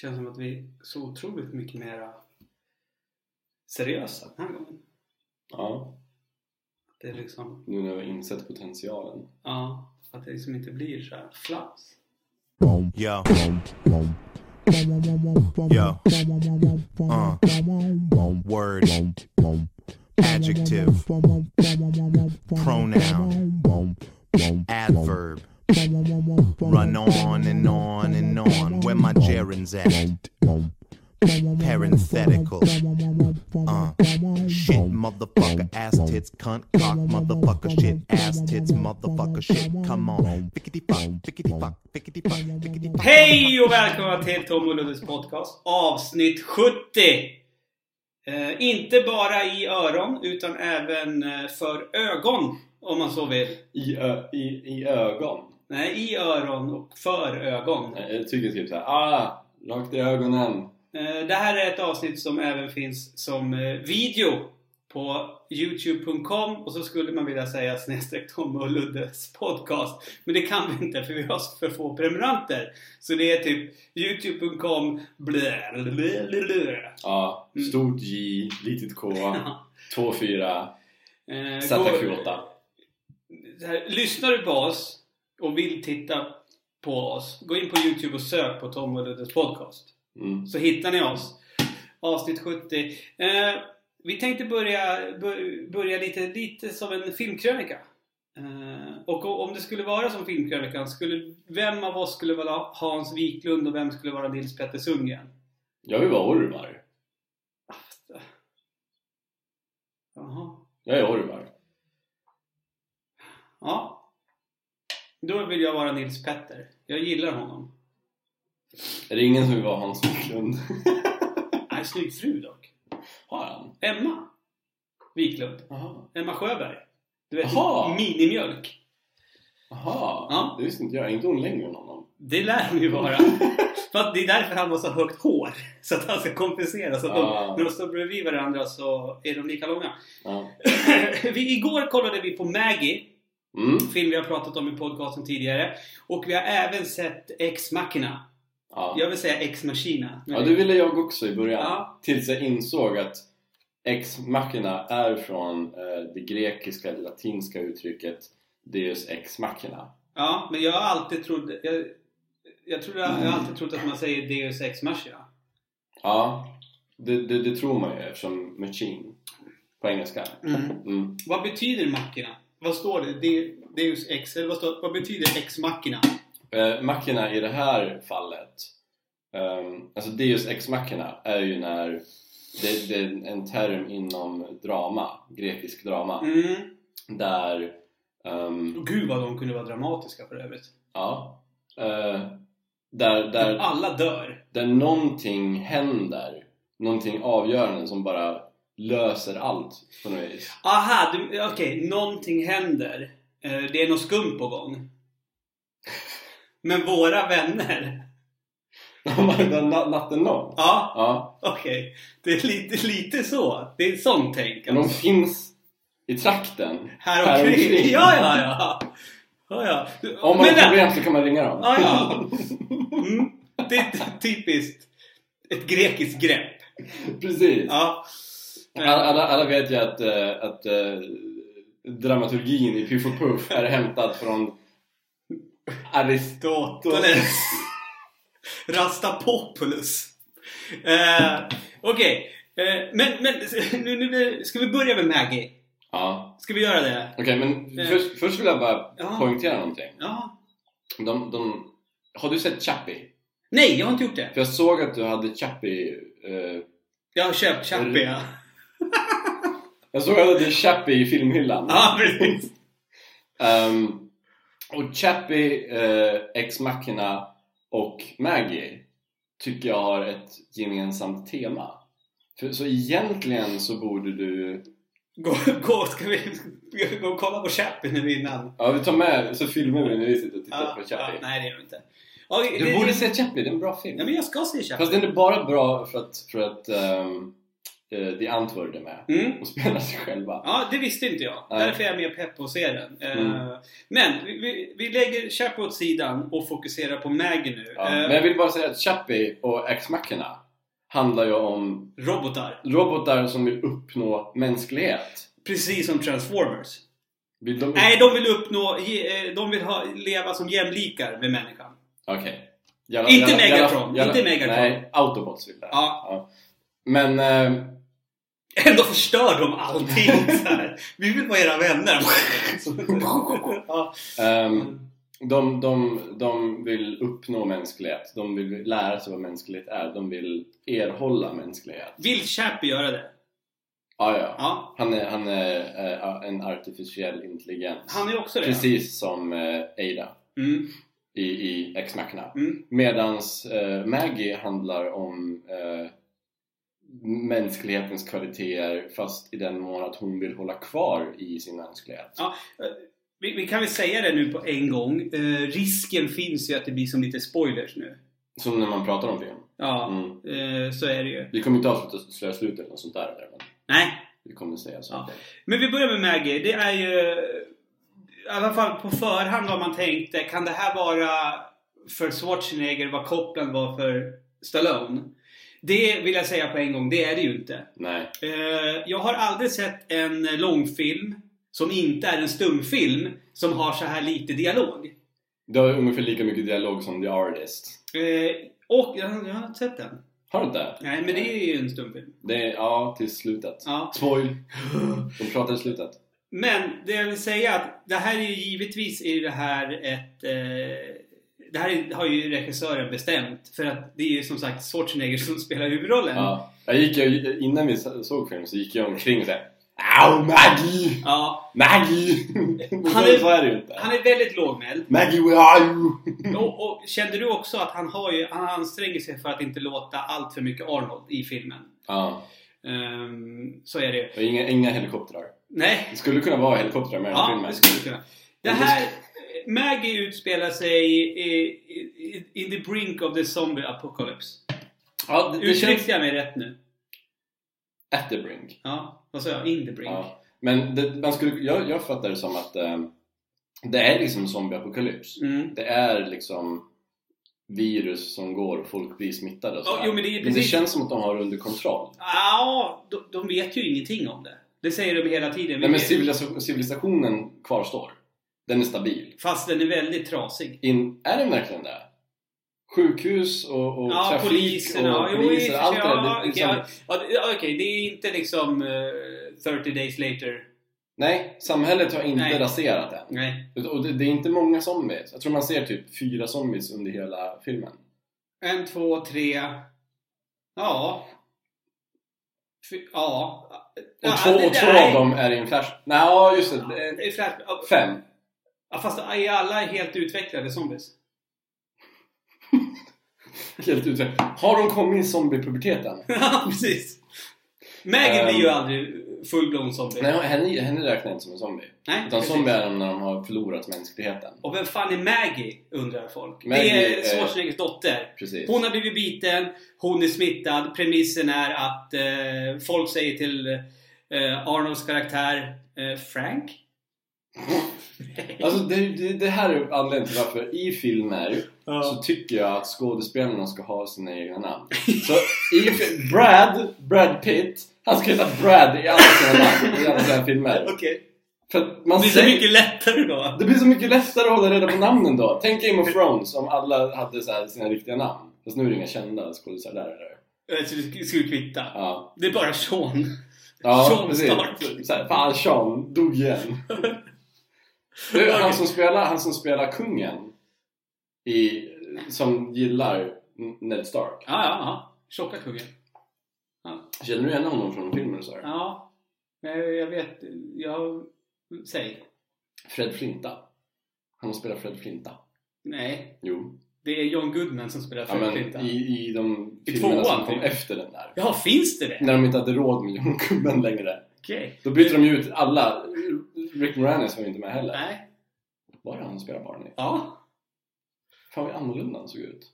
känns som att vi är så otroligt mycket mera seriösa den här gången. Ja, Det är liksom, nu när vi har insett potentialen. ja, att det liksom inte blir så här flams. Yo. Yo. Uh. Word. Adjective. Pronoun. Adverb. Run on and on and on. Where my gerunds at? Parenthetical. Uh. Shit, motherfucker, ass tits, cunt, cock, motherfucker, shit, ass tits, motherfucker, shit. Come on. Fickety fuck, fickety fuck, fickety fuck, fickety fuck. Hej och välkomna till Tom och Luddes podcast avsnitt 70! Eh, inte bara i öron utan även eh, för ögon om man så vill. I, ö, i, i ögon. Nej, i öron och för ögon. Jag tycker typ såhär, ah, rakt i ögonen. Eh, Det här är ett avsnitt som även finns som eh, video på youtube.com och så skulle man vilja säga snedstreck Tom och Luddes podcast. Men det kan vi inte för vi har för få prenumeranter. Så det är typ youtube.com blä, blä, blä, blä. Ja, stort J, litet K, 2-4, Eh, gå- ZQ8. så här, Lyssnar du på oss och vill titta på oss, gå in på youtube och sök på Tom och Luddes podcast. Mm. Så hittar ni oss. Avsnitt 70. Eh, vi tänkte börja, bör- börja lite, lite som en filmkrönika. Eh, och om det skulle vara som filmkrönikan, skulle, vem av oss skulle vara Hans Wiklund och vem skulle vara Nils Petter Sundgren? Jag vill vara Orvar. Jaha. Jag är Orvar. Ja. Då vill jag vara Nils Petter. Jag gillar honom. Är det ingen som vill vara Hans Wiklund? Nej, snygg fru dock. Har han? Emma Wiklund. Jaha. Emma Sjöberg. Du vet, Jaha. minimjölk. Jaha, Ja. det visste inte jag. Är inte hon längre än honom? Det lär hon ju vara. För det är därför han har så högt hår. Så att han ska kompensera. Så att de, Ah. när de står bredvid varandra så är de lika långa. Ja. vi, igår kollade vi på Maggie. Mm. Film vi har pratat om i podcasten tidigare. Och vi har även sett Ex Machina. Ja. Jag vill säga Ex Machina. men- ja, det ville jag också i början. Ja. Tills jag insåg att ex machina är från eh, det grekiska, det latinska uttrycket Deus ex machina. ja, men jag har alltid trott... Jag, jag, tror jag, jag har alltid trott att man säger Deus Ex Machina. Ja, det, det, det tror man ju eftersom machine på engelska. Mm. Mm. Vad betyder Machina? Vad står det? De, Deus Ex? Eller vad, står, vad betyder Ex Machina? Eh, machina i det här fallet, ehm, alltså Deus ex machina är ju när det, det är en term inom drama, grekisk drama, Mm. där Och gud vad de kunde vara dramatiska för övrigt. ja, eh, där, där, Alla dör. där någonting händer, någonting avgörande som bara löser allt på något vis. Aha, okej. någonting händer. Eh, det är något skumt på gång. Men våra vänner. Natten lång. Ja, Ja, okej. Det är lite, lite så. Det är sånt tänk. men de Alltså. finns i trakten. Här omkring. Ja, ja, ja. ja, ja. Om man Men har problem så kan man ringa dem. Ja, ja. Mm. Det är typiskt ett grekiskt grepp. Precis. Ja. Alla, alla, alla vet ju att, eh, att eh, dramaturgin i Piff och Puff är hämtad från Aristoteles. Rastapopoulos. Eh, Okej. Eh, men men nu, nu, ska vi börja med Maggie? Ja, Ska vi göra det? okej men Eh. först, först vill jag bara Ja. poängtera någonting. Ja. De, de, har du sett Chappie? Nej, jag har inte gjort det. För jag såg att du hade Chappie eh, Jag har köpt Chappie. Ja, Jag såg att du hade Chappie i filmhyllan. ja precis. Ehm, och Chappie, eh, Ex Machina och Maggie tycker jag har ett gemensamt tema. För, så egentligen så borde du... Gå, gå, ska vi gå och kolla på Chappie nu innan? Ja, vi tar med så filmar vi när vi sitter och tittar Ja, på ja, Chappie. nej, det gör vi inte. Ja, du det- borde det- se Chappie, det är en bra film. Ja, men jag ska se Chappie. Fast den är bara bra för att, för att ehm, eh, The Antwoord är med Mm. och spelar sig själva. Ja, det visste inte jag. Nej. Därför är jag mer pepp på att se den. Eh, Mm. Men vi, vi, vi lägger Chappie åt sidan och fokuserar på Maggie nu. Ja. Eh, Men jag vill bara säga att Chappie och Ex Machina handlar ju om Robotar. robotar som vill uppnå mänsklighet. Precis som Transformers. De... Nej, de vill uppnå... eh, De vill ha, leva som jämlikar med människan. Okej. Jävla- Inte Megatron, inte Megatron. Nej, Autobots vill det. Ja. Men... Eh, Ändå förstör de allting så här. Vi vill vara era vänner. ja. ehm, de, de, de vill uppnå mänsklighet. De vill lära sig vad mänsklighet är. De vill erhålla mänsklighet. Vill Chappie göra det? Ja, ja. Ja. Han är, han är eh, en artificiell intelligens. Han är också det. Precis som eh, Ada Mm. i, i Ex Machina. Mm. Medans eh, Maggie handlar om eh, mänsklighetens kvaliteter fast i den mån att hon vill hålla kvar i sin mänsklighet. Ja, eh, vi, vi kan väl säga det nu på en gång. Eh, risken finns ju att det blir som lite spoilers nu. Som när man pratar om film. Ja, Mm. eh, så är det ju. Vi kommer inte avsluta slöa slut eller något sånt där. Men Nej, vi kommer säga så. Ja. men vi börjar med Maggie. Det är ju... I alla fall på förhand har man tänkt, eh, kan det här vara för Schwarzenegger vad Copland var för Stallone? Det vill jag säga på en gång, det är det ju inte. Nej. Eh, jag har aldrig sett en långfilm som inte är en stumfilm som har så här lite dialog. Det har ungefär lika mycket dialog som The Artist. Eh, och jag, jag har inte sett den. Har du inte? Nej, men det är ju en stumfilm. Det är, ja, till slutet. Ja. Spoil! De pratar i slutet. Men det jag vill säga att det här är ju givetvis är det här ett... Eh, det här är, har ju regissören bestämt. För att det är ju som sagt Schwarzenegger som spelar huvudrollen. Ja. Jag gick, jag, innan vi såg filmen så gick jag omkring och såhär Au Maggie! Ja, Maggie! Han är- så är det ju inte. han är väldigt lågmäld. Maggie, where are you? Och, och kände du också att han har ju, han anstränger sig för att inte låta allt för mycket Arnold i filmen? Ja, Ehm, så är det ju. inga, inga helikoptrar. Nej, Det skulle kunna vara helikoptrar med i den här ja, filmen. det skulle kunna. Det här, Maggie utspelar sig i, i, in the brink of the zombie apocalypse. Ja, det, det känns... jag mig rätt nu? At the brink. Ja, vad sa jag? In the brink. Ja. Men det, man skulle, jag, jag fattar det som att eh, det är liksom zombieapokalyps. Mm. Det är liksom virus som går och folk blir smittade och Ja, sådär. jo, men det är men det precis- känns som att de har det under kontroll. Ja, de, de vet ju ingenting om det. Det säger de hela tiden. Nej, men civilisationen kvarstår. Den är stabil. Fast den är väldigt trasig. In, är den verkligen det? Sjukhus och, och Ja, trafik poliserna. och Ja, jo, poliser, för allt det där. ja, Det, är okej, liksom, ja, ja, det- ja, Okej, är inte liksom eh, 30 days later. Nej, samhället har inte Nej. raserat än. Nej. Och det, det är inte många zombies. Jag tror man ser typ fyra zombies under hela filmen. En, två, tre. Ja. Fy, ja. Och ja, två, det- och två av dem är i en flash... Nej, ja, just det. det. Det flash, ja, Fem. Ja, fast är alla helt utvecklade zombies? Helt ute. Har de kommit i zombiepuberteten? Ja, precis. Maggie Ehm. blir ju aldrig full-blown zombie. Nej, henne, henne räknar jag inte som en zombie. Nej, Utan precis. zombie är de när de har förlorat mänskligheten. Och vem fan är Maggie? Undrar folk. Maggie det är är- Schwarzeneggers dotter. Precis. Hon har blivit biten, hon är smittad. Premissen är att eh, folk säger till eh, Arnolds karaktär eh, Frank? Alltså det, det, det här är anledningen till varför i filmer Ja. så tycker jag att skådespelarna ska ha sina egna namn. Så i Brad, Brad Pitt, han ska heta Brad i alla sina namn i alla sina filmer. Okej. För man Det blir så mycket lättare då. det blir så mycket lättare att hålla reda på namnen då. Tänk Game of Thrones om alla hade så sina riktiga namn. Fast nu är det inga kända skådespelare där eller? Eh, Så det skulle kvitta. Ja, Det är bara Sean. ja Sean precis. Stark. Så här, fan, Sean dog igen. Du, han, som spelar, han som spelar kungen i, som gillar Ned Stark. Ja, ja, ja. Tjocka kungen. Känner du igen honom från filmen? Så här? Ja. Men Jag vet. Jag... Säg. Fred Flinta. Han spelar Fred Flinta. Nej. Jo. Det är John Goodman som spelar Ja, Fred men Flinta. i, I de I filmerna tvåan, som kom efter den där. Jaha, finns det det? När de inte hade råd med John Goodman längre. Okej. Då byter de ju ut alla. Rick Moranis var ju inte med heller. Nej. Var det han som spelade Barney? Ja. Fan vad annorlunda han såg ut.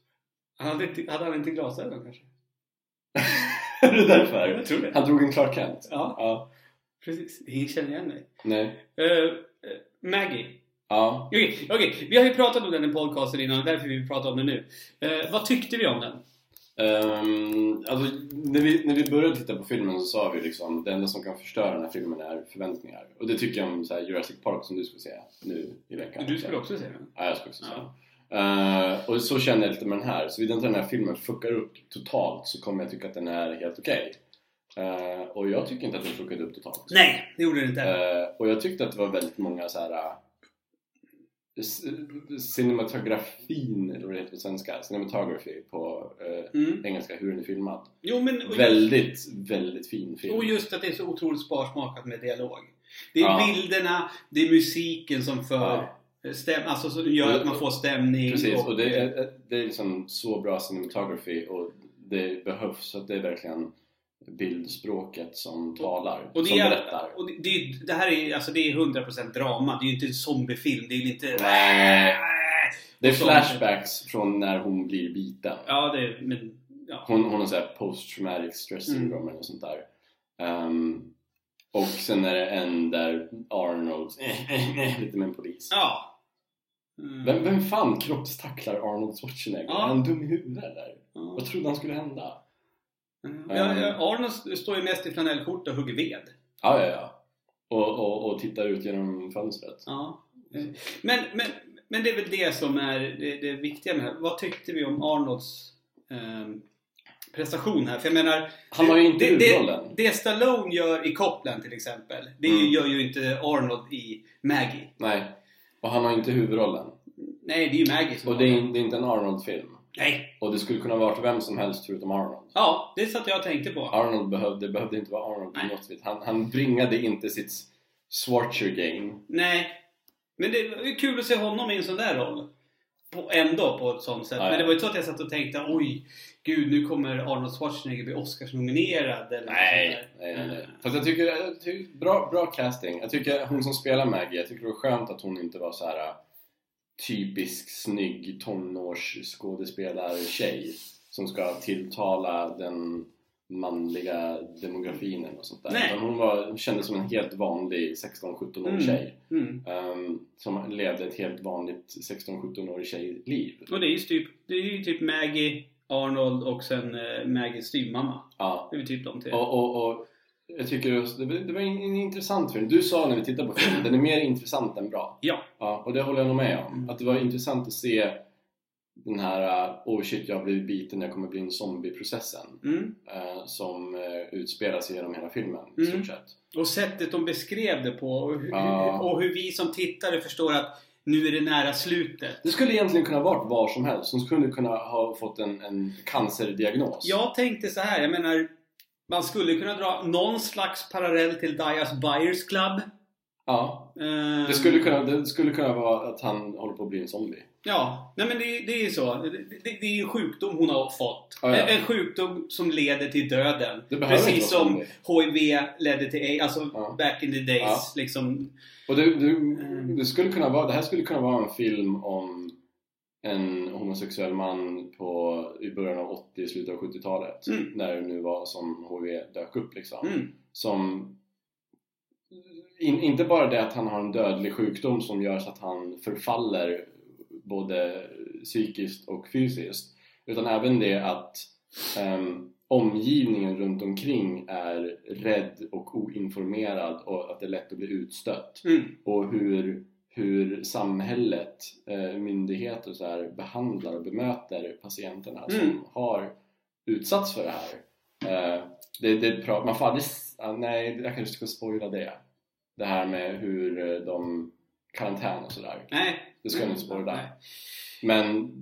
Han hade, inte, hade han inte glasögon kanske? är det därför? Jag tror det. Han drog en Clark Kent? Ja, Ja. precis. Ingen känner igen mig. Nej. Eh, Maggie. Ja. Okej, okej. vi har ju pratat om den i podcasten innan, därför vi pratar om den nu. Eh, vad tyckte vi om den? Ehm, alltså, när, vi, när vi började titta på filmen så sa vi liksom det enda som kan förstöra den här filmen är förväntningar. Och det tycker jag om så här, Jurassic Park som du skulle säga nu i veckan. Du skulle också se den? Ja, jag skulle också säga. Ja. Eh, och så känner jag lite med den här. Så vid inte den här filmen fuckar upp totalt så kommer jag tycka att den är helt okej. Eh, och jag tycker inte att den fuckade upp totalt. Nej, det gjorde den inte. Eh, och jag tyckte att det var väldigt många så här uh, cinematografin, eller vad det heter på svenska, cinematography på eh, Mm. engelska, hur den är filmad. Jo, men... Och Väldigt, väldigt fin film. Och just att det är så otroligt sparsmakat med dialog. Det är Ja. bilderna, det är musiken som för stäm, alltså som gör att man får stämning. Precis, och det är, det är liksom så bra cinematography och det behövs så att det är verkligen bildspråket som talar, och det, som är, berättar. och det, det, det här är, alltså det är 100% drama. Det är ju inte en zombiefilm. Det är inte... Nej. Det är Och flashbacks från när hon blir biten. Ja, det är... Men, ja. Hon, hon har såhär post traumatic stress Mm. syndrome eller något sånt där. Ehm, och sen är det en där Arnold, lite med en polis. ja. Mm. Vem, vem fan kroppstacklar Arnold Schwarzenegger? Ja. Är han dum i huvudet eller? Ja. Vad trodde han skulle hända? Ja, ja, Arnold står ju mest i flanellskjorta och hugger ved. Ja, ja, ja. Och, och, och tittar ut genom fönstret. Ja. Eh, Men, men, men det är väl det som är det, det viktiga med det här. Vad tyckte vi om Arnolds ehm, prestation här? För jag menar... Han har ju inte det, det, det Stallone gör i Copland till exempel, det Mm. gör ju inte Arnold i Maggie. Nej. Och han har inte huvudrollen. Nej, det är ju Maggie som Och det är, det är inte en Arnold-film. Nej! Och det skulle kunna vara vem som helst förutom Arnold. Ja, det satt jag och tänkte på. Arnold behövde, behövde inte vara Arnold på något vis. Han, han bringade inte sitt Schwarzer game. Nej. Men det ju kul att se honom i en sån där roll. På, ändå på ett sånt sätt. Ja, ja. Men det var ju så att jag satt och tänkte oj, gud nu kommer Arnold Schwarzenegger bli Oscars-nominerad eller Nej, nej, nej, nej. Fast jag tycker, jag tycker bra, bra casting. Jag tycker hon som spelar Maggie, jag tycker det var skönt att hon inte var så här typisk snygg tonårsskådespelar-tjej som ska tilltala den manliga demografin eller något sånt där. Nej. Hon var, kändes som en helt vanlig 16-17 årig Mm. tjej. Mm. ehm, som levde ett helt vanligt 16-17 årig tjejliv. Och det är ju typ, det är ju typ Maggie, Arnold och sen eh, Maggies styvmamma. Ja. Det är typ de tre. Och, och, och jag tycker det var, en, en intressant film. Du sa när vi tittade på filmen, den är mer intressant än bra. Ja. Ja, och det håller jag nog med om. Mm. Att det var intressant att se den här uh, oh shit jag har blivit biten, jag kommer bli en zombie-processen Mm. eh, som uh, utspelar sig genom hela filmen i Mm. stort sett. Och sättet de beskrev det på och hur, Ja. och hur vi som tittare förstår att nu är det nära slutet. Det skulle egentligen kunna varit var som helst. De skulle kunna ha fått en, en cancerdiagnos. Jag tänkte så här, jag menar man skulle kunna dra någon slags parallell till Dias Buyers Club. Ja. Det skulle, kunna, det skulle kunna vara att han håller på att bli en zombie. Ja, nej men det, det är ju så. Det, det, det är en sjukdom hon har fått. Ja, ja. En, en sjukdom som leder till döden. Precis som HIV ledde till AIDS, alltså Ja. back in the days. Ja. Liksom. Och det, det, det, skulle kunna vara, det här skulle kunna vara en film om en homosexuell man på, i början av 80 slutet av 70-talet. Mm. När det nu var som HIV dök upp liksom. Mm. Som in, inte bara det att han har en dödlig sjukdom som gör så att han förfaller både psykiskt och fysiskt. Utan även det att ehm, omgivningen runt omkring är rädd och oinformerad och att det är lätt att bli utstött Mm. och hur, hur samhället, eh, myndigheter och så här, behandlar och bemöter patienterna Mm. som har utsatts för det här. Eh, det, det, man får aldrig... ah, Nej, jag kanske ska spoila det. Det här med hur eh, de karantän och sådär. Nej. Det ska jag inte spoila. Nej. Men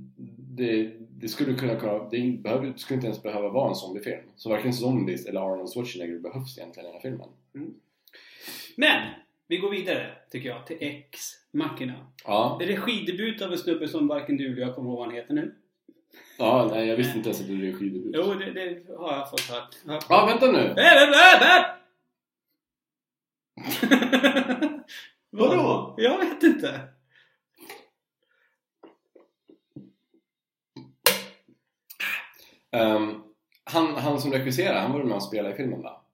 det, det skulle kunna det behöver, det skulle inte ens behöva vara en zombiefilm. Så varken zombies eller Arnold Schwarzenegger behövs egentligen i den här filmen. Men! Vi går vidare, tycker jag, till X Machina. Ja, Regidebut av en snubbe som varken du eller jag kommer ihåg vad han heter nu. ja nej, jag visste inte ens att det är skidebut. Jo, det, det har jag fått höra. Ja. Vänta nu! Vadå? Jag vet inte. Ehm, Han, han som regisserar, han var ju med och spelade i filmen va?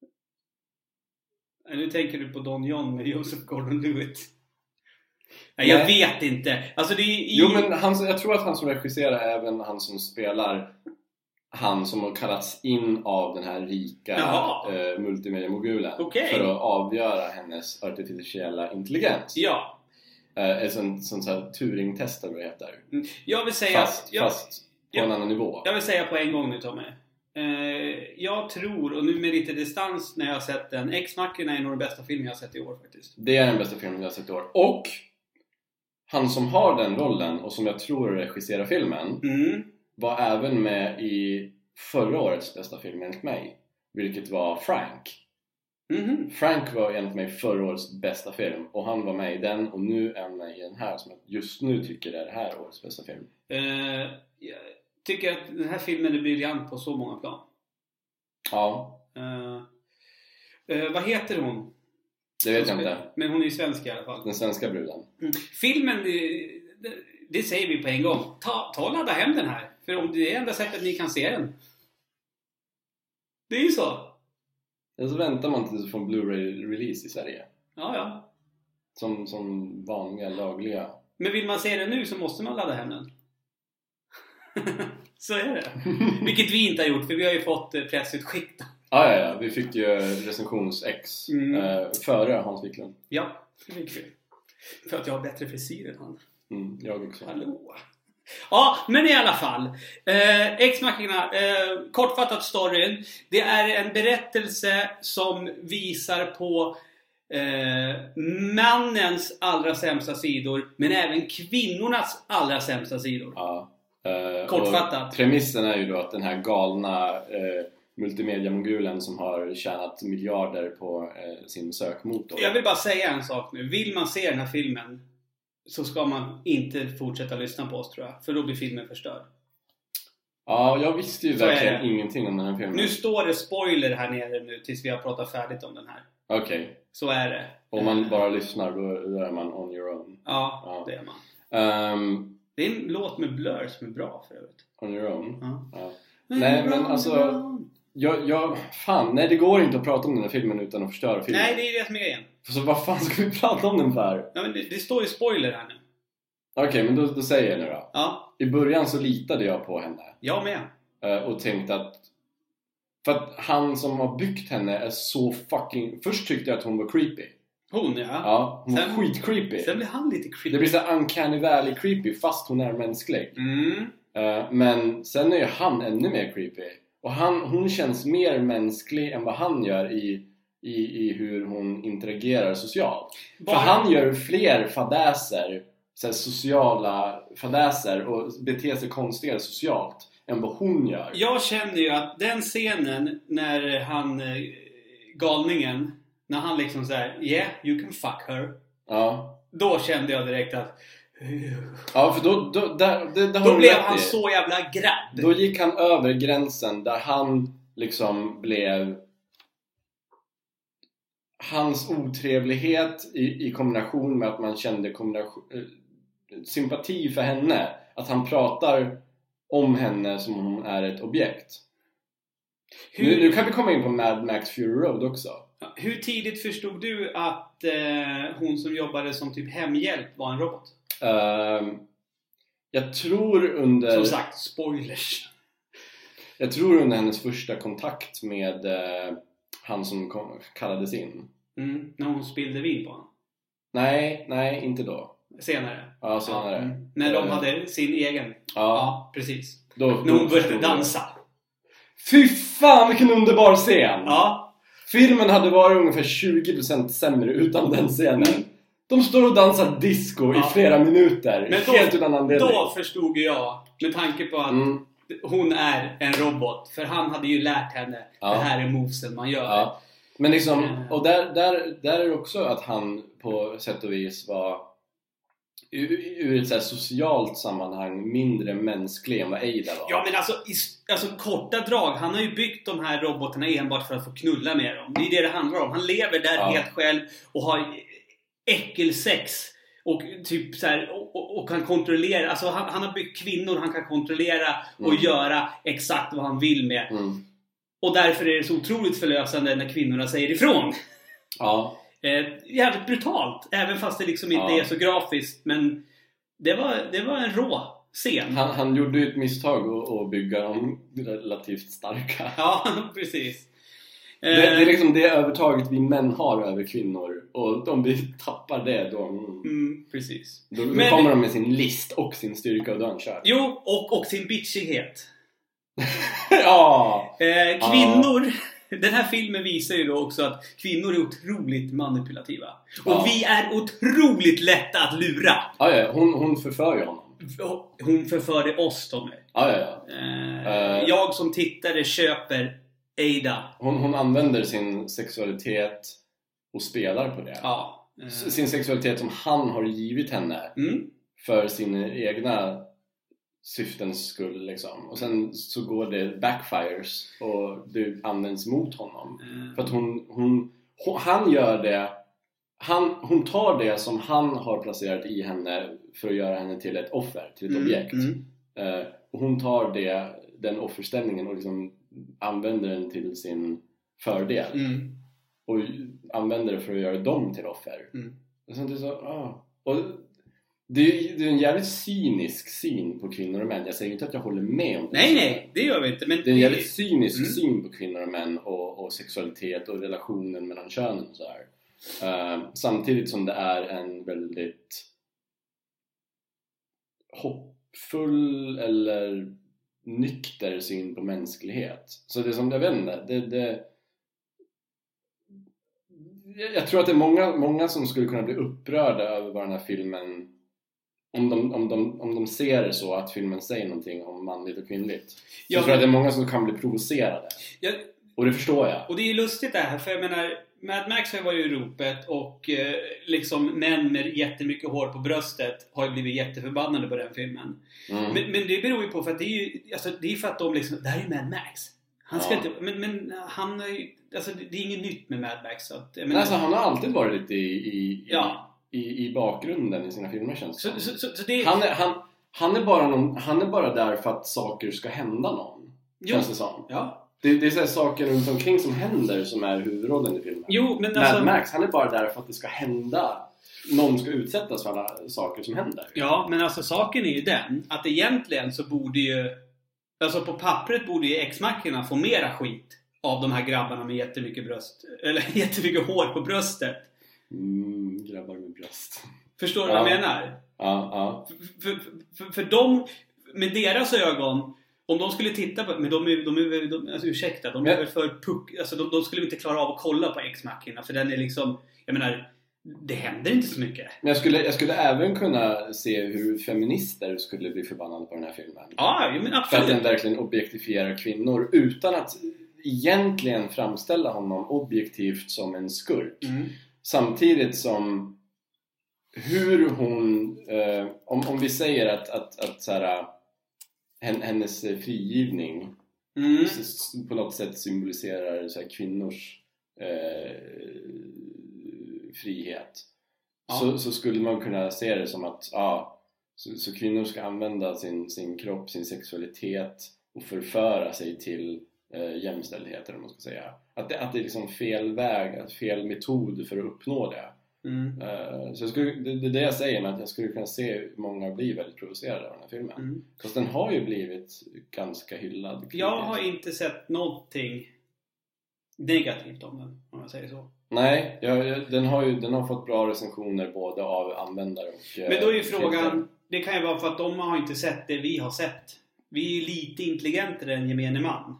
Nej, Nu tänker du på Don John med Joseph Gordon-Levitt. Nej, jag vet inte. Alltså det är i... Jo men han, jag tror att han som regisserar är även han som spelar han som har kallats in av den här rika eh, multimedia-mogulen Okej. för att avgöra hennes artificiella intelligens. Ja. Eh, ett sånt, sånt så här Turing-test eller vad det heter. Mm. Jag vill säga... Fast, jag, fast på en ja. annan nivå. jag vill säga på en gång nu Tommy. Eh, jag tror, och nu med lite distans när jag har sett den, X-Machina är nog den bästa filmen jag har sett i år faktiskt. Det är den bästa filmen jag har sett i år. Och han som har den rollen och som jag tror regisserar filmen Mm. var även med i förra årets bästa film enligt mig. Vilket var Frank. Mhm. Frank var enligt mig förra årets bästa film och han var med i den och nu är han med i den här som jag just nu tycker är det här årets bästa film. Eh, jag tycker att den här filmen är briljant på så många plan. Ja, Eh, eh, vad heter hon? det vet jag inte. Men hon är ju svensk i alla fall. Den svenska bruden. Mm. Filmen, det, det, det säger vi på en gång. Ta, ta och ladda hem den här. För om det är enda sättet ni kan se den. Det är ju så. Eller så väntar man tills det får en Blu-ray-release i Sverige. Ja, ja. Som, som vanliga, lagliga. Men vill man se den nu så måste man ladda hem den. så är det. Vilket vi inte har gjort, för vi har ju fått eh, pressutskick. Ah, ja, ja, vi fick ju recensions-X Mm. eh, före Hans Wiklund. Ja, det fick vi. För att jag har bättre frisyr än han. Mm, jag också. Hallå! Ja, men i alla fall. Eh, Ex-Machina, eh, kortfattat storyn. Det är en berättelse som visar på eh, mannens allra sämsta sidor, men även kvinnornas allra sämsta sidor. Ja. Eh, Kortfattat. Premissen är ju då att den här galna eh, multimedia-mogulen som har tjänat miljarder på eh, sin sökmotor. Jag vill bara säga en sak nu. Vill man se den här filmen så ska man inte fortsätta lyssna på oss tror jag. För då blir filmen förstörd. Ja, jag visste ju Så verkligen ingenting om den här filmen. Nu står det spoiler här nere nu tills vi har pratat färdigt om den här. Okej. Så är det. Om man bara lyssnar då, då är man on your own. Ja, Ja. det är man. Ehm, Det är en låt med Blur som är bra för övrigt. on your own. Ja. Ja. Nej, men alltså- Jag, jag, fan, nej det går inte att prata om den här filmen utan att förstöra filmen. Nej, det är det som är grejen. Så vad fan ska vi prata om den för? Ja, men det, det står ju spoiler här nu. Okej, men då, då säger jag nu då. Ja, I början så litade jag på henne. jag med. eh, Och tänkte att... För att han som har byggt henne är så fucking... Först tyckte jag att hon var creepy. Hon ja. Ja, hon Sen- var skitcreepy. Sen blir han lite creepy. Det blir så uncanny valley creepy fast hon är mänsklig. Mm. Eh, Men sen är ju han ännu mer creepy. Och han, hon känns mer mänsklig än vad han gör i, i, i hur hon interagerar socialt. Bara- För han gör fler fadäser, så sociala fadäser och beter sig konstigare socialt än vad hon gör. Jag känner ju att den scenen när han, eh, galningen, när han liksom såhär Yeah, you can fuck her. Ja, Då kände jag direkt att... ja för då, då, där, det, har Då blev han i. så jävla grabb. Då gick han över gränsen där han liksom blev Hans otrevlighet i, i kombination med att man kände kombination, eh, sympati för henne Att han pratar om henne som om hon är ett objekt Hur, nu, nu kan vi komma in på Mad Max Fury Road också hur tidigt förstod du att eh, hon som jobbade som typ hemhjälp var en robot? Ehm, Jag tror under Som sagt, spoilers. Jag tror under hennes första kontakt med eh, han som kom, kallades in Mm, när hon spillde vin på honom. Nej, nej, inte då. Senare. Ja, senare. Ja, mm. När de Eh, hade sin egen. Ja, Ja, precis. då, När hon började dansa. Fy fan vilken underbar scen! Ja. Filmen hade varit ungefär 20% sämre utan den scenen. De står och dansar disco Ja. i flera minuter, Men då- helt utan anledning. Då förstod jag, med tanke på att Mm, hon är en robot. För han hade ju lärt henne Ja. det här är movesen man gör. ja. Men liksom, Eh. och där, där, där är det också att han på sätt och vis var ur, ett så socialt sammanhang mindre mänsklig än vad Ada var. Ja men alltså, i, alltså korta drag. Han har ju byggt de här robotarna enbart för att få knulla med dem. Det är det det handlar om. Han lever där Ja. helt själv och har äckelsex och typ så här, och, och, och kan kontrollera, alltså han, han har byggt kvinnor han kan kontrollera och Mm. göra exakt vad han vill med. Mm. Och därför är det så otroligt förlösande när kvinnorna säger ifrån. Ja. Eh, jävligt brutalt, även fast det liksom inte Ja. är så grafiskt. Men det var, det var en rå scen. Han, han gjorde ju ett misstag att, bygga dem relativt starka. Ja, precis. Det, det är Eh, liksom det övertaget vi män har över kvinnor och om vi tappar det då, mm, precis. då, då Men- kommer de med sin list och sin styrka och då är körd. Jo, och, och sin bitchighet. ja! Eh, kvinnor, den här filmen visar ju då också att kvinnor är otroligt manipulativa. Och Ja. vi är otroligt lätta att lura. Ja, ja, hon, hon förför ju honom. Hon förförde oss Tommy. Ja, ja, ja. Eh, Eh. Jag som tittare köper Ada. Hon, hon använder sin sexualitet och spelar på det. Ja. S- Sin sexualitet som han har givit henne Mm. för sina egna syftens skull liksom. Och sen så går det backfires och det används mot honom. Eh, För att hon, hon, hon han gör det han, hon tar det som han har placerat i henne för att göra henne till ett offer, till ett mm, objekt. mm. Eh, och hon tar det, den offerställningen och liksom använder den till sin fördel. Mm. Och använder det för att göra dem till offer. Mm. Och sen det är så, ah. och det, är, det är en jävligt cynisk syn på kvinnor och män. Jag säger inte att jag håller med om det. Nej, nej, det gör vi inte. Men Det är en jävligt cynisk Mm. syn på kvinnor och män och, och sexualitet och relationen mellan könen och så här. Eh, samtidigt som det är en väldigt hoppfull eller nykter syn på mänsklighet. Så det är som, jag vet inte, det, det jag- jag tror att det är många, många som skulle kunna bli upprörda över vad den här filmen om de, om, de, om de ser det så att filmen säger någonting om manligt och kvinnligt. Så Ja, jag tror att det är många som kan bli provocerade. Jag, Och det förstår jag. och det är ju lustigt det här, för jag menar Mad Max var ju i ropet och eh, liksom män med jättemycket hår på bröstet har ju blivit jätteförbannade på den filmen. Mm. Men, men det beror ju på för att det är ju alltså, det är för att de liksom, det här är ju Mad Max. Han ska Ja. inte, men, men han är ju, alltså det är inget nytt med Mad Max. Så att, Men menar- alltså, han har alltid varit lite i, i, Ja. I, i bakgrunden i sina filmer känns så, så, så, så det han, är, han, han, är bara någon, han är bara där för att saker ska hända någon. jo, Känns det som. ja. Det, det är så saker runt omkring som händer som är huvudrollen i filmen. Jo, men alltså... Mad Max, han är bara där för att det ska hända. Någon ska utsättas för alla saker som händer. Ja, men alltså saken är ju den att egentligen så borde ju... Alltså på pappret borde ju X-Mackorna få mera skit av de här grabbarna med jättemycket bröst. Eller jättemycket hår på bröstet. Mm, grabbar med bröst. Förstår du vad jag Ja. menar? Ja, ja. För, för, för, för de, med deras ögon, om de skulle titta på... Men de är, de är, de, alltså ursäkta, de är väl för puck... Alltså de, de skulle inte klara av att kolla på X-Mackorna för den är liksom... Jag menar, det händer inte så mycket. Men jag skulle, jag skulle även kunna se hur feminister skulle bli förbannade på den här filmen. Ja, men För att den absolut. verkligen objektifierar kvinnor utan att egentligen framställa honom objektivt som en skurk. Mm. Samtidigt som hur hon, eh, om, om vi säger att, att, att så här, hen- hennes frigivning Mm. på något sätt symboliserar så här, kvinnors eh, frihet. Ja. Så, så skulle man kunna se det som att ja, så, så kvinnor ska använda sin, sin kropp, sin sexualitet och förföra sig till eh, jämställdhet eller vad man ska säga. Att det, att det är liksom fel väg, att fel metod för att uppnå det. Mm. Eh, så skulle, det, det är det jag säger med att jag skulle kunna se hur många blir väldigt provocerade av den här filmen. Mm. Fast den har ju blivit ganska hyllad. Jag har inte sett någonting negativt om den, om jag säger så. Nej, jag, jag, den, har ju, den har fått bra recensioner både av användare och eh, Men då är ju frågan, det kan ju vara för att de har inte sett det vi har sett. Vi är lite intelligentare än gemene man.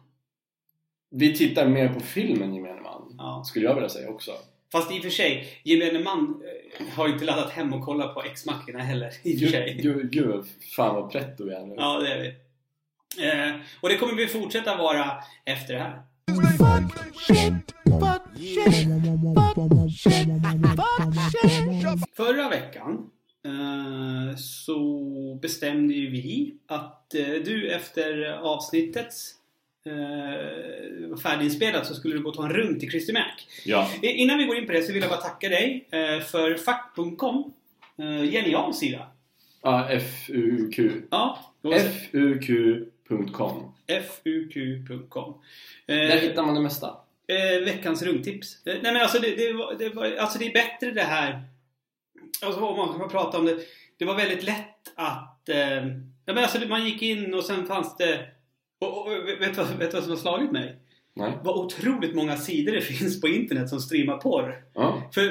Vi tittar mer på filmen gemene man, Ja. skulle jag vilja säga också. Fast i och för sig, gemene man eh, har ju inte laddat hem och kollat på X-Mackorna heller. I och för sig. gud, gud fan vad pretto vi är nu. Ja, det är vi. Eh, och det kommer vi fortsätta vara efter det här. Förra veckan eh, så bestämde ju vi att eh, du efter avsnittets eh, var färdiginspelat så skulle du gå och ta en runk till Christy Mac. Ja. Innan vi går in på det så vill jag bara tacka dig eh, för fack.com Eh, genial sida. Ja, FUQ. Ja, FUQ.com. FUQ.com. Där Eh, hittar man det mesta. eh, veckans rumtips. Eh, nej men alltså det, det, var, det, var, alltså det är bättre det här. Alltså om man kan prata om det. Det var väldigt lätt att... Eh, ja, men alltså man gick in och sen fanns det... Och, och, vet du vad, vad som har slagit mig? Nej? Vad otroligt många sidor det finns på internet som streamar porr. Ja. För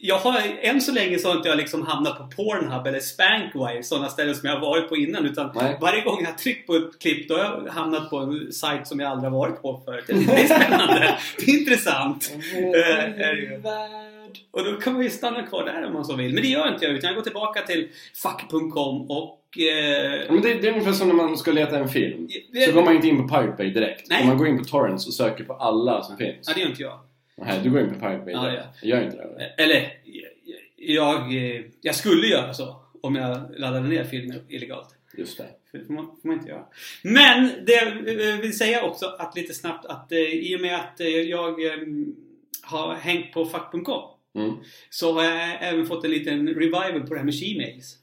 jag har, än så länge så har inte jag liksom hamnat på Pornhub eller Spankwire, sådana ställen som jag har varit på innan. Utan Nej. varje gång jag har tryckt på ett klipp då har jag hamnat på en sajt som jag aldrig har varit på förut. Det är spännande. Det är intressant. Eh. Och då kan man ju stanna kvar där om man så vill. Men det gör inte jag utan jag går tillbaka till fuck.com och... Eh, Ja, Men det, det är ungefär som när man ska leta en film. Det- Så går man inte in på Pirate Bay direkt. Nej. Om man går in på Torrents och söker på alla som finns. ja, det gör inte jag. Nej, du går in på Pirate Bay Ja. Jag gör inte det. eller? Eller, jag, jag skulle göra så om jag laddade ner filmer illegalt. Just det. För det får man, får man inte göra. Men det jag eh, vill säga också att lite snabbt att eh, i och med att eh, jag har hängt på fuck.com Mm. så har jag även fått en liten revival på det här med she-mails.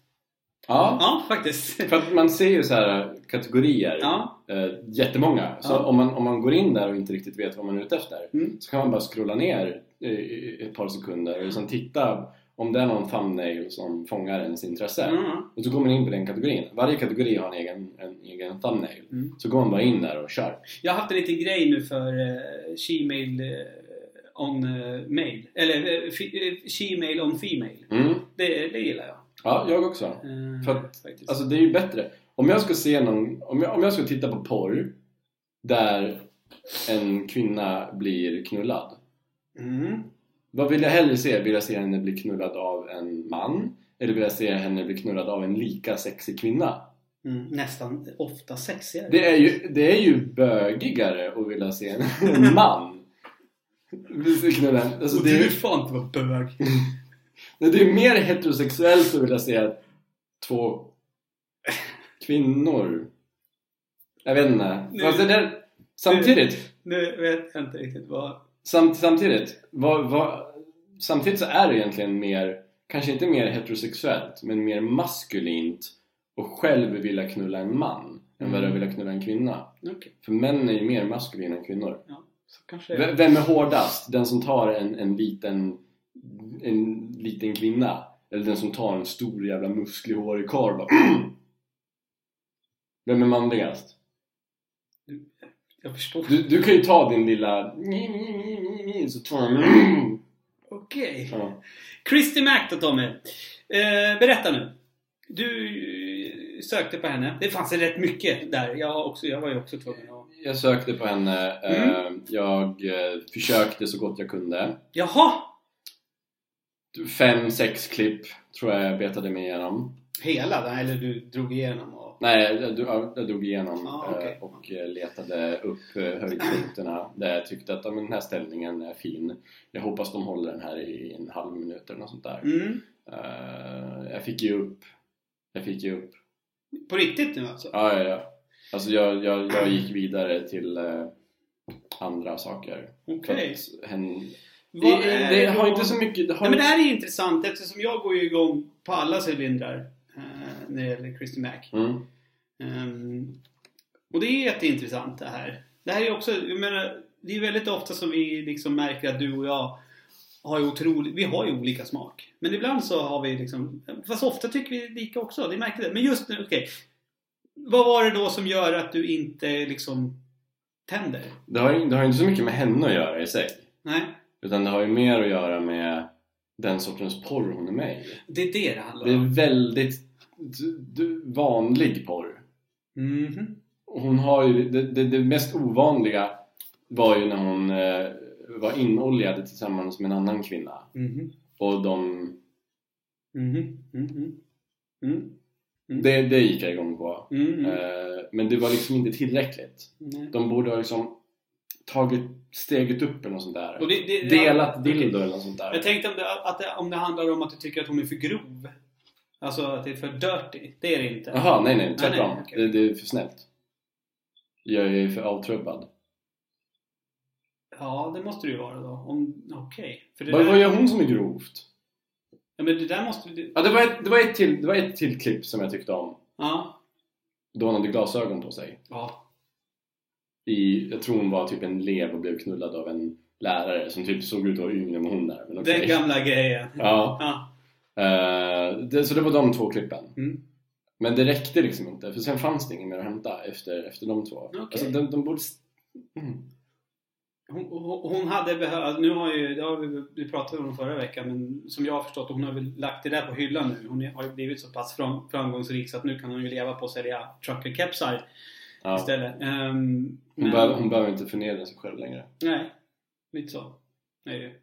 Ja. Ja, faktiskt. För att man ser ju så här kategorier. Ja. Eh, jättemånga. Så Ja. om, man, om man går in där och inte riktigt vet vad man är ute efter. Mm. Så kan man bara scrolla ner i ett par sekunder och sen titta om det är någon thumbnail som fångar ens intresse. Mm. Och så går man in på den kategorin. Varje kategori har en egen, en egen thumbnail. Mm. Så går man bara in där och kör. Jag har haft en liten grej nu för eh, she-mail eh, on eh, mail. Eller eh, eh, she-mail on female. Mm. Det, det gillar jag. Ja, jag också. Eh, För att, faktiskt. Alltså det är ju bättre. Om jag ska se någon, om jag, om jag ska titta på porr där en kvinna blir knullad. mm. Vad vill jag hellre se? Vill jag se henne bli knullad av en man? Eller vill jag se henne bli knullad av en lika sexig kvinna? Mm. Nästan ofta sexigare. Det är ju, det är ju bögigare att vilja se en, en man. Alltså Och det, är, fan inte vara bög. det är mer heterosexuellt att vilja se två kvinnor. Jag vet inte. Nu- Fast det där, samtidigt Nu vet jag inte riktigt vad... Samt, samtidigt, vad, vad, samtidigt så är det egentligen mer, kanske inte mer heterosexuellt, men mer maskulint och själv vilja knulla en man än vad det är att vilja knulla en kvinna. Okej. För män är ju mer maskulina än kvinnor. Ja, så kanske... V- Vem är hårdast? Den som tar en, en liten en liten kvinna? Eller den som tar en stor jävla musklig hårig karl bara Vem är manligast? Jag förstår. Du, du kan ju ta din lilla så tar du Okej. ja. Christy Mac då Tommy. Eh, berätta nu. Du eh, sökte på henne. Det fanns rätt mycket där. Jag, också, jag var ju också tvungen att... Jag sökte på henne, eh, jag eh, försökte så gott jag kunde Jaha! Fem, sex klipp tror jag jag betade mig igenom Hela? Eller du drog igenom och... Nej, jag, jag, jag drog igenom Ah, eh, och eh, letade upp eh, höjdpunkterna där jag tyckte att ja, men den här ställningen är fin Jag hoppas de håller den här i en halv minut eller något sånt där Mm. Jag fick ge upp Jag fick ge upp På riktigt nu alltså? Ja, ja, ja Alltså jag, jag, jag gick vidare till andra saker För Okej. att hen, Vad det, är det har inte så mycket det har Nej, men det här är intressant eftersom jag går ju igång på alla cylindrar eh, när det gäller Christy Mac. mm. Ehm, och det är jätteintressant det här. Det här är också, jag menar, det är väldigt ofta som vi liksom märker att du och jag har ju otroligt, vi har ju olika smak. Men ibland så har vi liksom, fast ofta tycker vi lika också, det märker det. Men just nu, okej. Vad var det då som gör att du inte liksom tänder? det, har, ju- det har ju inte så mycket med henne att göra i sig Nej, Utan det har ju mer att göra med den sortens porr hon är med i. det är det det handlar Det är om. väldigt vanlig porr. Mhm. Och Hon har ju, det, det, det mest ovanliga var ju när hon eh, var inoljad tillsammans med en annan kvinna. Mhm. Och de, Mhm. Mhm. Mm. Mm. det, det gick jag igång på. Mm. Eh, men det var liksom inte tillräckligt. De borde ha liksom tagit steget upp eller något sånt där. Och det- det- Delat ja, dildo eller något sånt där. Jag tänkte om det, att det, om det handlar om att du tycker att hon är för grov. Alltså att det är för dirty. Det är det inte. Jaha, nej nej, tvärtom. nej, okej. det, det är för snällt. Jag är för avtrubbad. Ja, det måste det ju vara då. Okej. Det Vad, gör hon som är grovt? Ja, men det där måste. Ja, det var, ett, det, var ett till, det var ett till klipp som jag tyckte om. Ja. Då hon hade glasögon på sig. Ja. I, jag tror hon var typ en elev och blev knullad av en lärare som typ såg ut att vara yngre än hon där. Men okej. Den gamla grejen. Ja. Ja. Eh, det, så det var de två klippen. Mm. Men det räckte liksom inte för sen fanns det inget mer att hämta efter, efter de två. Okej. Alltså, de, de borde... Mm. Hon, hon hade behövt, nu har ju, har vi, vi pratade om förra veckan, men som jag har förstått hon har väl lagt det där på hyllan nu. Hon har ju blivit så pass fram, framgångsrik så att nu kan hon ju leva på att sälja trucker-kepsar Ja. istället. Ehm, Hon, men- behöver, hon behöver inte förnedra sig själv längre. Nej, lite så. Nej, det.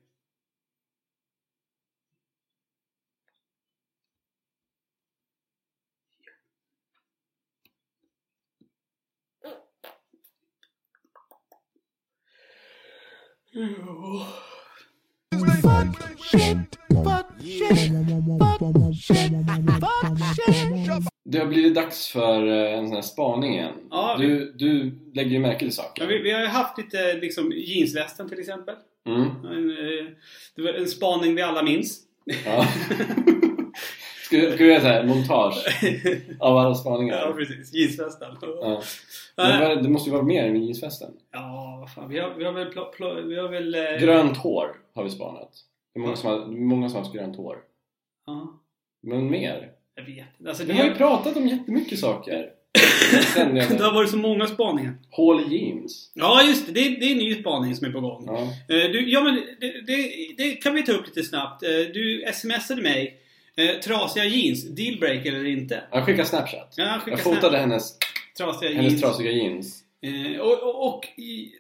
Det har blivit dags för eh, en sån här spaning igen. Ja, vi- du, du lägger ju märke till Ja, saker. vi, vi har ju haft lite liksom jeansvästen till exempel. Mm. En, eh, det var en spaning vi alla minns. Ja. Ska, ska vi göra så här montage av alla spaningar? ja, precis. Jeansvästen. Ja. Ja, vad- det måste ju vara mer än jeansvästen. ja vad fan. Vi har, vi har väl... Pl- pl- vi har väl eh, Grönt hår har vi spanat. Det är många som har, många som har haft grönt hår. Ja, Men mer? Jag vet alltså, Vi har ju pratat om jättemycket saker. Sen jag det har varit så många spaningar. I jeans. Ja, just det. Det, är- det är en ny spaning som är på gång. Ja. Eh, Du, ja, men det, det, det kan vi ta upp lite snabbt. Eh, Du smsade mig. Eh, trasiga jeans, dealbreaker eller inte? Jag skickar snapchat. Ja, skicka Jag fotade snabbt. hennes, trasiga hennes jeans. trasiga jeans. Eh, och, och, och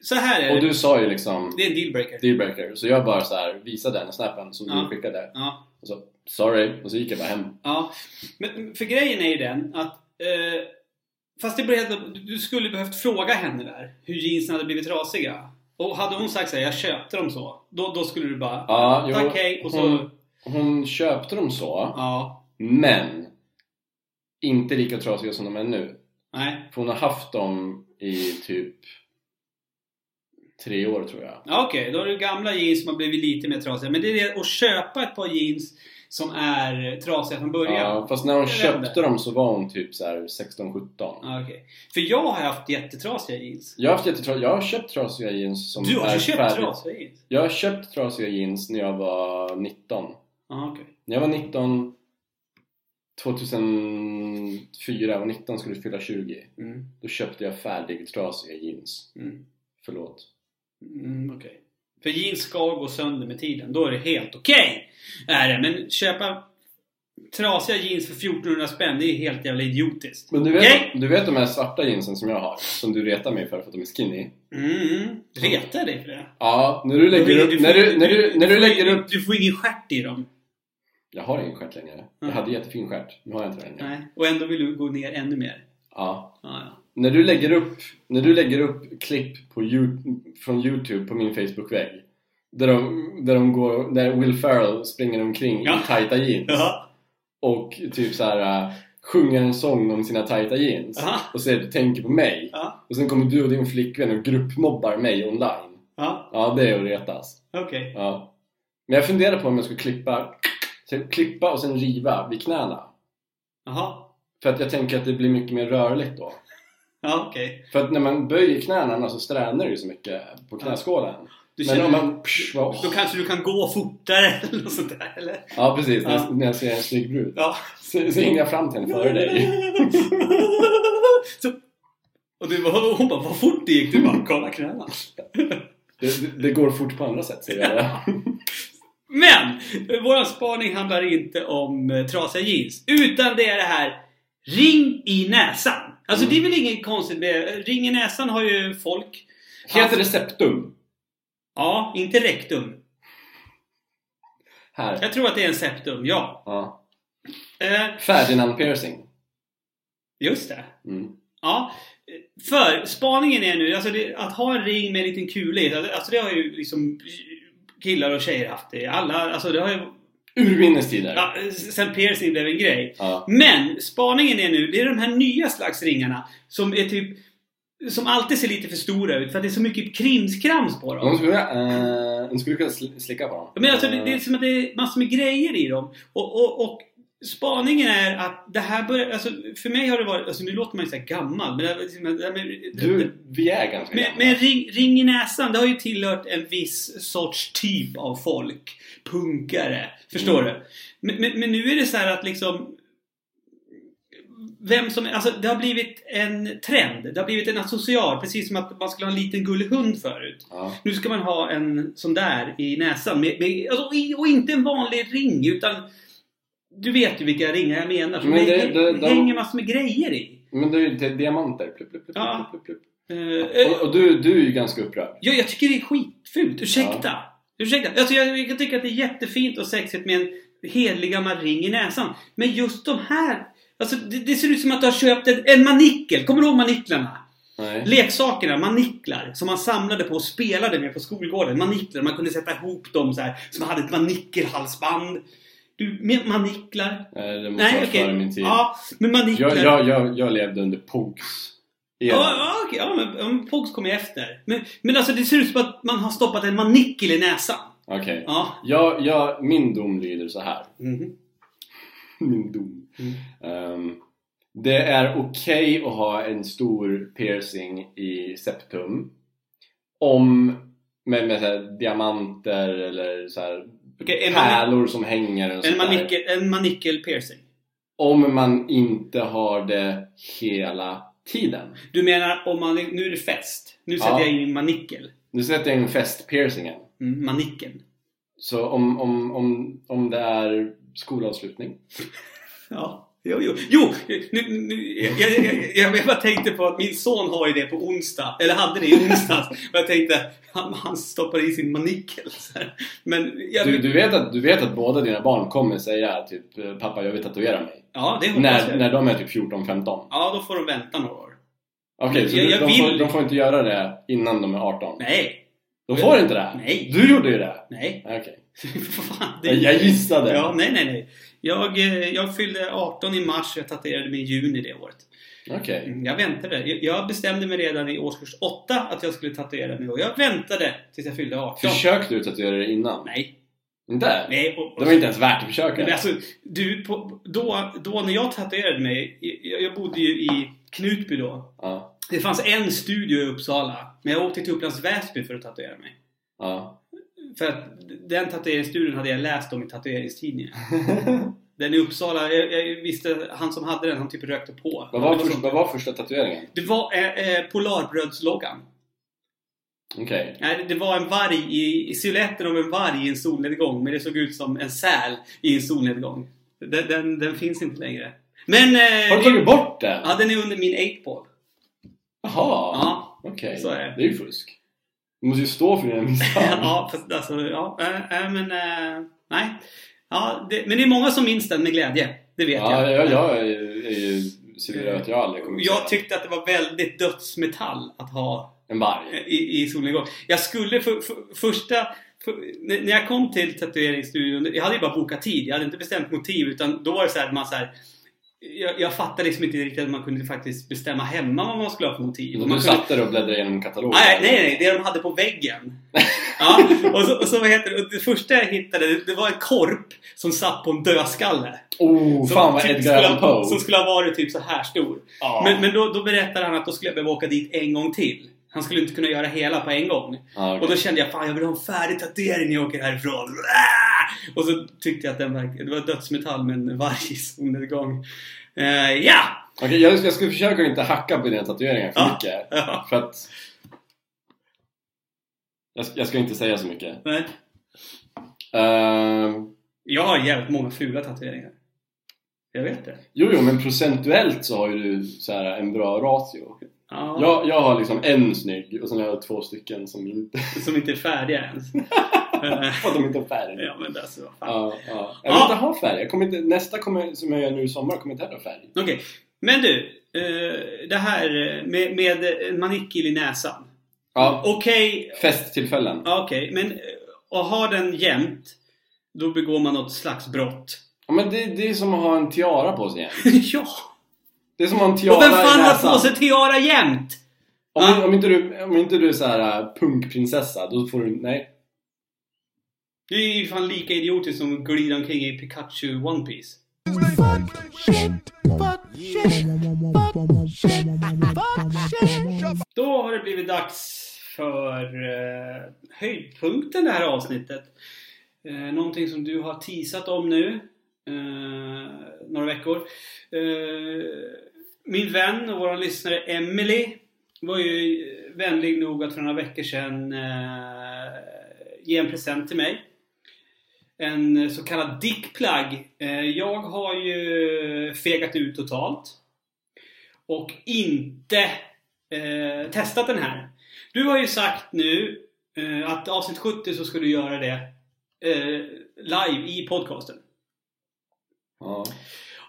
så här är Och det. du sa ju liksom Det är en dealbreaker. dealbreaker. Så jag bara så här visade den snappen som Ja. du skickade. Ja, Och så sorry. Och så gick jag bara hem. ja. Men för grejen är ju den att eh, Fast det blev, du skulle behövt fråga henne där hur jeansen hade blivit trasiga. Och hade hon sagt så här, jag köpte dem så. Då, då skulle du bara, Ja, jo, tack hej. Och så, hon- Hon köpte dem så. ja, Men inte lika trasiga som de är nu. nej. För hon har haft dem i typ tre år tror jag. Ja, Okej, då är det gamla jeans som har blivit lite mer trasiga. Men det är det att köpa ett par jeans som är trasiga från början. Ja, fast när hon köpte dem så var hon typ så här 16-17. Ja, okej. För jag har haft jättetrasiga jeans. Jag har, haft jättetra- jag har köpt trasiga jeans som Du har är köpt färdigt. trasiga jeans? Jag har köpt trasiga jeans när jag var 19. Ja, okej. När jag var 19 2004 och 19 skulle fylla 20 Mm. Då köpte jag färdigtrasiga jeans. Mm. Förlåt. Mm, okej. För jeans ska gå sönder med tiden. Då är det helt okej! Är det. Men köpa trasiga jeans för 1400 spänn, det är helt jävla idiotiskt. Men du vet, Okej? du vet de här svarta jeansen som jag har? Som du retar mig för för att de är skinny? Mm. Retar dig för det? Ja, när du lägger upp... du När du, när du, när du lägger upp... Du får ingen stjärt i dem. Jag har ingen stjärt längre. Jag hade jättefin stjärt. Nu har jag inte det längre. Nej. Och ändå vill du gå ner ännu mer. Ja. Ja, ja. När du lägger upp, när du lägger upp klipp på you, från Youtube på min Facebook-vägg där de, där de går, där Will Ferrell springer omkring Ja. i tajta jeans Ja. och typ så här äh, sjunger en sång om sina tajta jeans Aha. och säger du tänker på mig Ja. och sen kommer du och din flickvän och gruppmobbar mig online Ja. Ja, det är att retas Okej. ja. Men jag funderar på om jag skulle klippa klippa och sen riva vid knäna Jaha. för att jag tänker att det blir mycket mer rörligt då Ja, okej. För att när man böjer knäna så stränar ju så mycket på knäskålen. Du Men känner- om man... Psh, vad, Då kanske du kan gå fortare eller något sånt där, eller? Ja precis, Ja. när jag ser en snygg brud. Ja. Så, så hinner jag fram till henne före dig. Så, och du bara, hon bara, vad fort det gick. Du bara, kolla knäna. Det, det, det går fort på andra sätt säger jag. Men! Vår spaning handlar inte om eh, trasiga jeans. Utan det är det här Ring i näsan. Alltså Mm. det är väl inget konstigt med Ring i näsan har ju folk Heter det septum? Ja, inte rektum. Här. Jag tror att det är en septum, ja. Ja. Eh, Ferdinand piercing. just det. Mm. Ja. För spaningen är nu, alltså det, att ha en ring med en liten kula i. Alltså det har ju liksom killar och tjejer haft det. Alla, alltså det har ju... Urminnes tider. Ja, sen piercing blev en grej. Ja. Men spaningen är nu, det är de här nya slags ringarna som är typ som alltid ser lite för stora ut för att det är så mycket krimskrams på dem. De skulle, uh, de skulle kunna sl- slicka på dem. Men alltså, det, det är som att det är massor med grejer i dem. Och, och, och spaningen är att det här börjar... Alltså, för mig har det varit... Alltså, nu låter man ju så här gammal. Men det, det, med, Du, vi är ganska med, gamla. med en ring, ring i näsan, det har ju tillhört en viss sorts typ av folk. Punkare. Förstår Mm. du? Men, men, men nu är det så här att liksom... Vem som... Alltså det har blivit en trend. Det har blivit en asocial. Precis som att man skulle ha en liten gullig hund förut. Ja. Nu ska man ha en sån där i näsan. Med, med, alltså, och inte en vanlig ring utan... Du vet ju vilka ringar jag menar. Som Men det- det, det- de- hänger massor med grejer i. Men det är ju di- diamanter. Plupp, plupp, plupp, Ja. plupp, plupp, plupp. Eh, Och, och du, du är ju ganska upprörd. Ja, jag tycker det är skitfult. Ursäkta. Ursäkta. Alltså, jag, jag tycka att det är jättefint och sexigt med en helig gammal ring i näsan. Men just de här... Alltså, det, det ser ut som att du har köpt en, en manickel. Kommer du ihåg maniklarna? Nej. Leksakerna, maniklar, som man samlade på och spelade med på skolgården. Maniklar, man kunde sätta ihop dem så här. Som hade ett manickelhalsband. Du, maniklar. Nej, det måste Nej, vara okej. före min tid. Ja, men maniklar. Jag, jag, jag, jag levde under Pogs. Ja, ja, okej. Ja, men, ja, men Pogs kom ju efter. Men, men alltså det ser ut som att man har stoppat en manickel i näsan. Okej. Ja. Jag, jag, min dom lyder så här. Mhm. Min dom. Mm. Ehm, det är okej att ha en stor piercing i septum. Om med, med diamanter eller så här, Okej, en, pärlor som hänger. En, sånt där. manickel, en manickel piercing. Om man inte har det hela tiden. Du menar om man... Nu är det fest. Nu sätter Ja. jag in manickel. Nu sätter jag in festpiercingen. Mm, manickeln. Så om, om, om, om det är skolavslutning. Ja. Jo, jo. Jo! Nu, nu, jag, jag, jag, jag bara tänkte på att min son har ju det på onsdag. Eller hade det i onsdags. Och jag tänkte, han, han stoppar i sin manickel. Så här. Men... Jag, Du, du, vet att, du vet att båda dina barn kommer säga typ Pappa jag vill tatuera mig. ja, det När, jag. när de är typ 14-15. Ja, då får de vänta några år. Okej, så Jag- du- de, vill- får, de får inte göra det innan de är 18? Nej. De får inte det? Nej. Du gjorde ju det! Nej. Okej. Fan, det- Jag, jag gissade! Ja, nej, nej, nej. Jag, eh, jag fyllde 18 i mars och jag tatuerade mig i juni det året. Okej. Mm, Jag väntade. Jag bestämde mig redan i årskurs 8 att jag skulle tatuera mig och jag väntade tills jag fyllde 18. Försökte du tatuera dig innan? Nej. Inte? Nej. Och, och, Det var inte ens värt att försöka? Men alltså, du, på, då, då när jag tatuerade mig, jag, jag bodde ju i Knutby då. Ja. Det fanns en studio i Uppsala, men jag åkte till Upplands Väsby för att tatuera mig. ja. För att den tatueringsstudion hade jag läst om i tatueringstidningen. Den i Uppsala, jag, jag visste, han som hade den, han typ rökte på. vad, var Det var för, så- vad var första tatueringen? Det var eh, eh, Polarbrödsloggan. Okej. Nej, det- var en varg i, i siluetten av en varg i en solnedgång. Men det såg ut som en säl i en solnedgång. Den, den, den finns inte längre. Men... Eh, Har du tagit bort den? Ja, den är under min 8-ball. Jaha! Ja. Okej. Så är det. Det är ju fusk. Du måste ju stå för dina misstag. ja, fast alltså, ja, äh, äh, men... Äh, nej. Ja, det, men det är många som minns den med glädje. Det vet Ja, jag. jag, jag är ju- att jag aldrig kommer Jag tyckte att det var väldigt dödsmetall att ha En varg. i, i solnedgång. Jag skulle för, för, första... För, när när jag kom till tatueringsstudion, jag hade ju bara bokat tid. Jag hade inte bestämt motiv utan då var det så här, att man så här jag, jag fattade liksom inte riktigt att man kunde faktiskt bestämma hemma vad man skulle ha för motiv. Och Du kunde, satt där och bläddrade igenom katalogen? nej, nej, nej, det de hade på väggen. ja, och så, och så vad heter det, det första jag hittade, det, det var en korp som satt på en dödskalle. Oh, Som fan vad typ Edgar skulle Allan Poe! Som skulle ha varit typ så här stor. Ja. Men, men då, då berättade han att då skulle jag behöva åka dit en gång till. Han skulle inte kunna göra hela på en gång. Ja, okej. Och då kände jag fan jag vill ha en färdig tatuering när jag åker härifrån. Och så tyckte jag att den verkade, det var dödsmetall med en varg i solnedgång. Eh, ja! Okej, jag, jag ska försöka inte hacka på dina tatueringar för Ja. mycket. ja! För att... Jag, ska- jag ska inte säga så mycket. Nej. Ehm, Jag har jävligt många fula tatueringar. Jag vet det. jo, jo, men procentuellt så har ju du så här, en bra ratio. Ja, Jag, jag har liksom en snygg och sen har jag två stycken som inte... Som inte är färdiga ens. Eh, och de inte har färg. ja men alltså, fan. Ja, ja. Jag vill Ja. inte ha färg. Jag kommer inte, nästa kommer, som jag gör nu i sommar kommer inte heller ha färg. Okej, men du. Eh, det här eh, med, med en manickel i näsan. Ja, Okej, festtillfällen. ja, okej, men eh, att ha den jämt, då begår man något slags brott. Ja, men det, det är som att ha en tiara på sig igen. ja! Det är som att ha en tiara Och vem fan i har näsan. på sig tiara jämt? Om, Ja. om inte du, om inte du är så här äh, punkprinsessa, då får du... Nej. Det är ju fan lika idiotiskt som att glida omkring i Pikachu One Piece. Då har det blivit dags för eh, höjdpunkten det här avsnittet. Eh, någonting som du har teasat om nu. Eh, några veckor. Eh, min vän och vår lyssnare Emily var ju vänlig nog att för några veckor sedan eh, ge en present till mig. En så kallad dickplug. Eh, jag har ju fegat ut totalt. Och inte eh, testat den här. Du har ju sagt nu eh, att avsnitt 70 så ska du göra det eh, live i podcasten. Ja.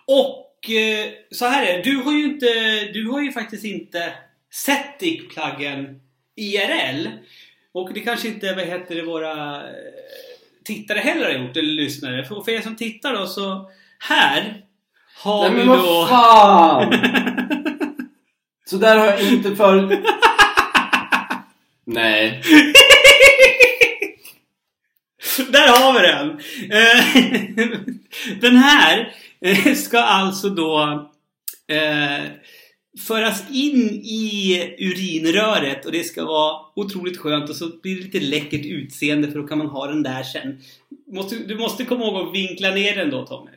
Och eh, så här är det. Du har ju inte, du har ju faktiskt inte sett dickpluggen IRL. Och det kanske inte, vad heter det, våra eh, tittare heller har gjort, eller lyssnare. För, för er som tittar då så, här har Nej vi men då... fan! Så där har jag inte för... Nej. Där har vi den! Eh, Den här eh, ska alltså då eh, föras in i urinröret och det ska vara otroligt skönt och så blir det lite läckert utseende för då kan man ha den där sen. Du måste komma ihåg att vinkla ner den då Tommy.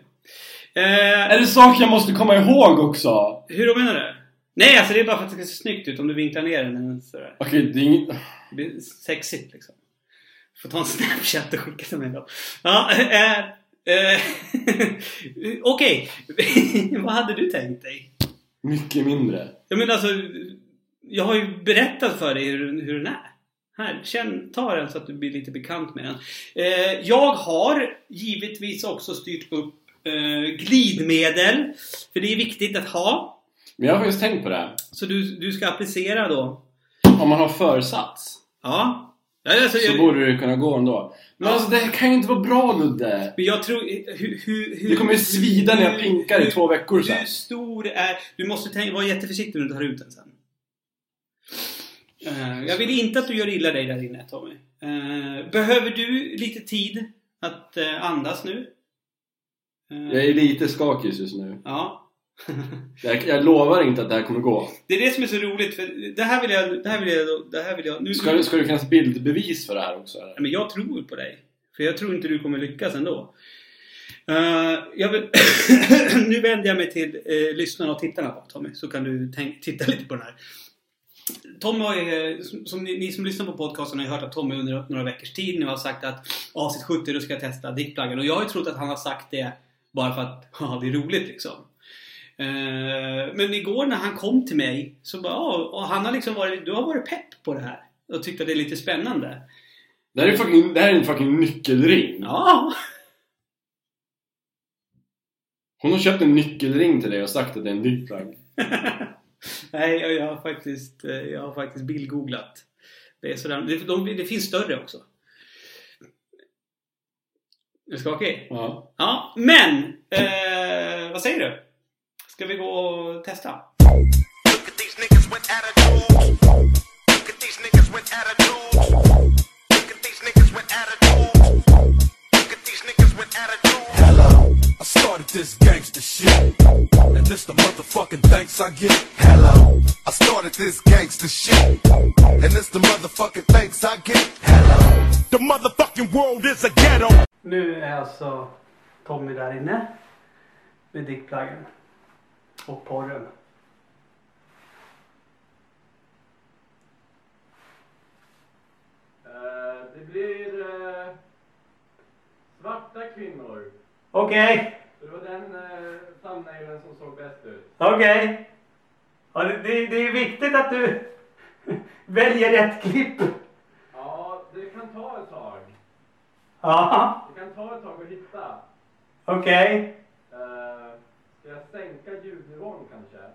Eh, Är det saker jag måste komma ihåg också? hur då menar du? Nej, alltså det är bara för att det ska se snyggt ut om du vinklar ner den. Sådär. Okej, det är inget... Det blir sexigt liksom. Får ta en snapchat och skicka till mig då. Ja, eh, eh, Okej, vad hade du tänkt dig? Mycket mindre. Jag menar alltså, jag har ju berättat för dig hur, hur den är. Här, känn, ta den så att du blir lite bekant med den. Eh, jag har givetvis också styrt upp eh, glidmedel. För det är viktigt att ha. Men jag har faktiskt tänkt på det. Så du, du ska applicera då. Om man har försats Ja. Ja, Alltså, så jag, borde det kunna gå ändå. Men Ja. alltså det kan ju inte vara bra Ludde. Men jag tror... Hur, hur, hur, Det kommer ju svida när jag pinkar i hur- två veckor sen. Hur stor är... Du måste tänka, vara jätteförsiktig när du tar ut den sen. Eh, jag vill inte att du gör illa dig där inne Tommy. Eh, behöver du lite tid att eh, andas nu? Jag är lite skakig just nu. Ja. Jag, jag lovar inte att det här kommer gå. Det är det som är så roligt för det här vill jag... Det här vill jag... Det här vill jag nu, Ska, det- ska det finnas bildbevis för det här också? Eller? Men jag tror på dig. För jag tror inte du kommer lyckas ändå. Uh, vill nu vänder jag mig till uh, lyssnarna och tittarna på Tommy. Så kan du tänk, titta lite på den här. Tommy har ju, som, som ni, ni som lyssnar på podcasten har ju hört att Tommy under några veckors tid nu har sagt att avsnitt 70 då ska jag testa dickpluggen. Och jag har ju trott att han har sagt det bara för att ja, det är roligt liksom. Eh, men igår när han kom till mig så bara, ja, och han har liksom varit, du har varit pepp på det här. Och tyckte att det är lite spännande. Det här är, fucking, det här är en fucking nyckelring. Ja, Hon har köpt en nyckelring till dig och sagt att det är en dickplug. Nej, jag, jag har faktiskt, eh, jag har faktiskt bildgooglat. Det, är sådär, det, de, det finns större också. Är du skakig? Ja. Ja, men! Eh, vad säger du? Ska vi gå och testa? Started this gangster shit. And this the motherfucking thanks I get. Hello, I started this gangster shit. And this the motherfucking thanks I get. Hello, the motherfucking world is a ghetto. Nu är alltså Tommy där inne. Med dickpluggen. Och porren. det blir eh, svarta kvinnor. Okej, Det var den uh, thumbnailen som såg bäst ut. okej. Ja, det, det, det är viktigt att du väljer rätt klipp. Ja, det kan ta ett tag. Ja, Det kan ta ett tag att hitta. okej. Sänka ljudnivån kanske?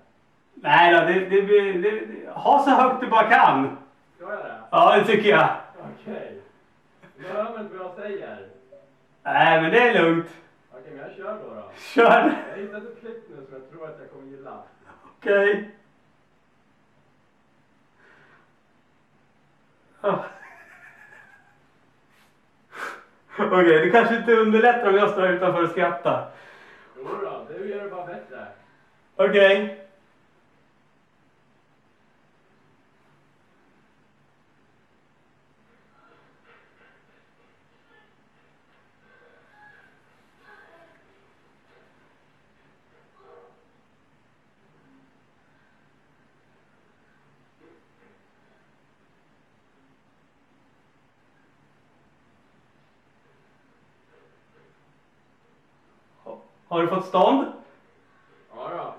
Nej då, det, det, det, det, ha så högt du bara kan. Ska jag det? Ja, det tycker jag. Okej. Du hör väl inte vad jag säger? Nej, men det är lugnt. Okej, men jag kör då då. Kör. Jag har hittat ett klipp nu som jag tror att jag kommer gilla. Okej. Ja. Okej, det kanske inte underlättar om jag står utanför och skrattar. Jodå, du gör det bara bättre. Okej. Har du fått stånd? Ja då.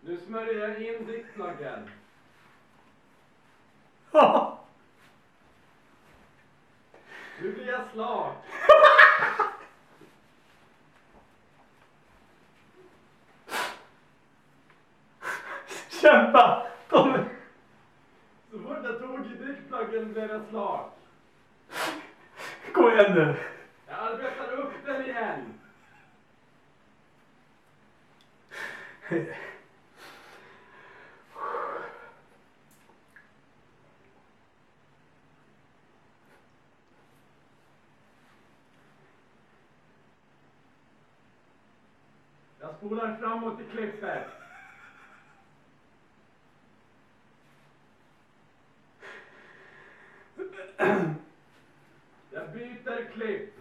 Nu smörjer jag in dickpluggen. Ja. Nu blir jag slak. Kämpa! Tommy! Så fort jag tog i dickpluggen blev jag slak. Kom igen nu. Jag arbetar upp den igen. Jag spolar framåt i klippet. Jag byter klipp.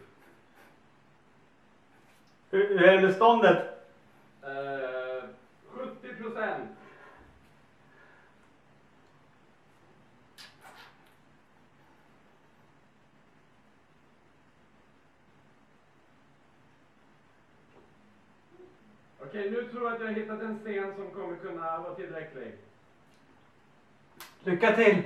Hur hur är det med ståndet? Eh, 70 procent. Okej, nu tror jag att jag har hittat en scen som kommer kunna vara tillräcklig. Lycka till!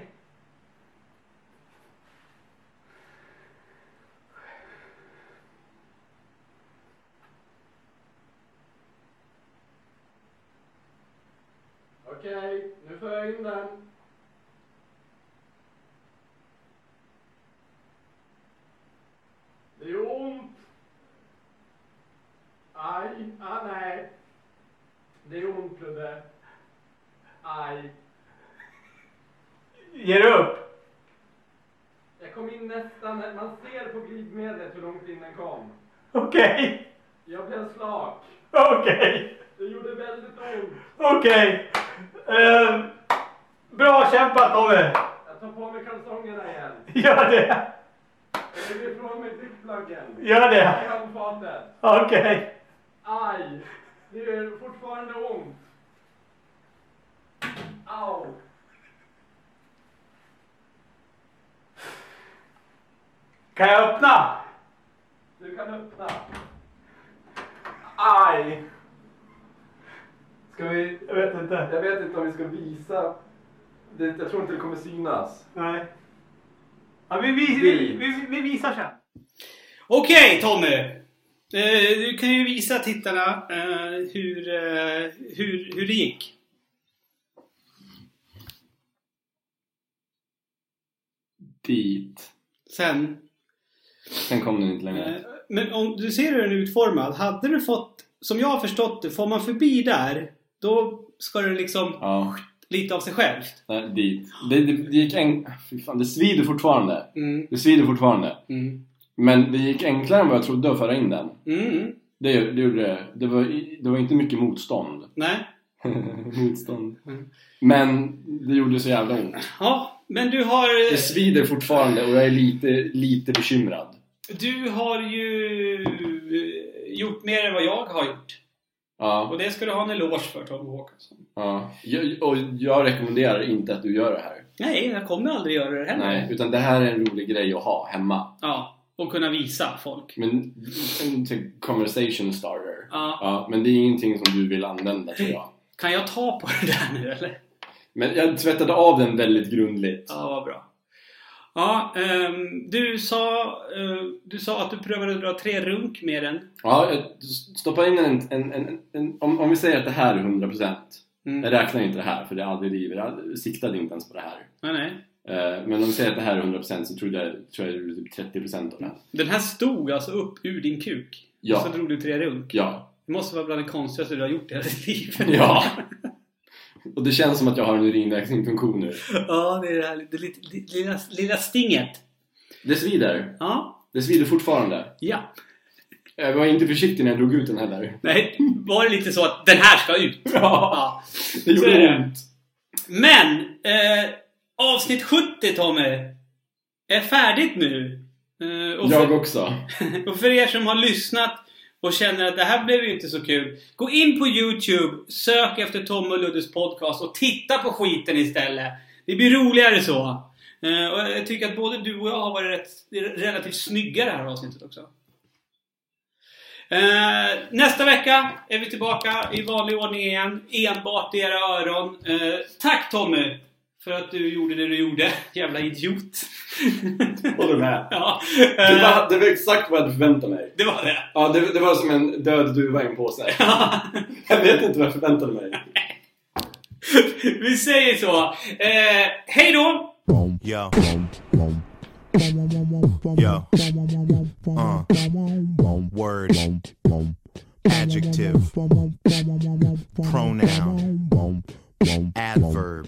Okej, nu får jag in den. Det är ont. Aj, ah, nej. Det är ont Ludde. Aj. Ger du upp? Jag kom in nästan, man ser på glidmedlet hur långt in den Okej. Jag blev slak. Okej. Det gjorde väldigt ont. Okej. Ehm, bra kämpat Tommy! Jag tar på mig kalsongerna igen. Gör det! Jag lägger ifrån mig dickpluggen. Gör I det! handfatet. Okej. Aj! Det gör fortfarande ont. Au! Kan jag öppna? Kan öppna. Aj! Ska vi... Jag vet inte. Jag vet inte om vi ska visa. Det, jag tror inte det kommer synas. Nej. Ja, vi, vi, vi, vi, vi visar sen. Okej Tommy! Eh, du kan ju visa tittarna eh, hur, eh, hur, hur det gick. Dit. Sen. Sen kom den inte längre. Eh, men om du ser hur den är utformad. Hade du fått, som jag har förstått det, får man förbi där, då ska det liksom Ja, lite av sig självt. nej, dit. Det, det, det gick en... Fy fan, det svider fortfarande. Mm. Det svider fortfarande. Mm. Men det gick enklare än vad jag trodde att föra in den. Mm. Det, det gjorde det. Det var, det var inte mycket motstånd. Nej. motstånd. Mm. Men det gjorde så jävla ont. Ja, men du har... Det svider fortfarande och jag är lite, lite bekymrad. Du har ju eh, gjort mer än vad jag har gjort. Ja, Och det ska du ha en eloge för Tom Håkansson. ja. Jag, och jag rekommenderar inte att du gör det här. Nej, jag kommer aldrig göra det heller. Nej, utan det här är en rolig grej att ha hemma. Ja, och kunna visa folk. Men en typ conversation starter. Ja. Ja, men det är ingenting som du vill använda tror jag. Kan jag ta på det där nu eller? Men jag tvättade av den väldigt grundligt. Ja, vad bra. Ja, ehm, du, sa, eh, du sa att du prövade att dra tre runk med den. Ja, jag stoppar in en, en, en, en om, om vi säger att det här är 100% Mm. Jag räknar inte det här för det är aldrig livet. Jag siktade inte ens på det här. Nej, nej. Eh, men om vi säger att det här är 100% så tror jag, tror jag det är typ 30% av det. Den här stod alltså upp ur din kuk? Ja. Och så drog du tre runk? Ja. Det måste vara bland det konstigaste du har gjort i hela ditt liv. Ja. Och det känns som att jag har en urinvägsfunktion nu. ja, det är det här det lilla, lilla, lilla stinget. Det svider. Ja. Det svider fortfarande. Ja. Jag var inte försiktig när jag drog ut den heller. Nej, var det lite så att den här ska ut? Ja. Ja. Det gjorde det. ont. Men, eh, avsnitt 70 Tommy, är färdigt nu. Eh, Jag för, också. och för er som har lyssnat och känner att det här blev ju inte så kul. Gå in på Youtube, sök efter Tom och Luddes podcast och titta på skiten istället. Det blir roligare så. Eh, och jag tycker att både du och jag har varit rätt, relativt snygga det här avsnittet också. Eh, nästa vecka är vi tillbaka i vanlig ordning igen. Enbart i era öron. Eh, tack Tommy! För att du gjorde det du gjorde. Jävla idiot. Håller med. ja, Det eh, var, det var exakt vad jag hade förväntat mig. det var det. Ja, det, det var som en död duva i en påse. Jag vet inte vad jag förväntade mig. vi säger så. Eh, hej då! Uh. Word. Adjective. Pronoun. Adverb.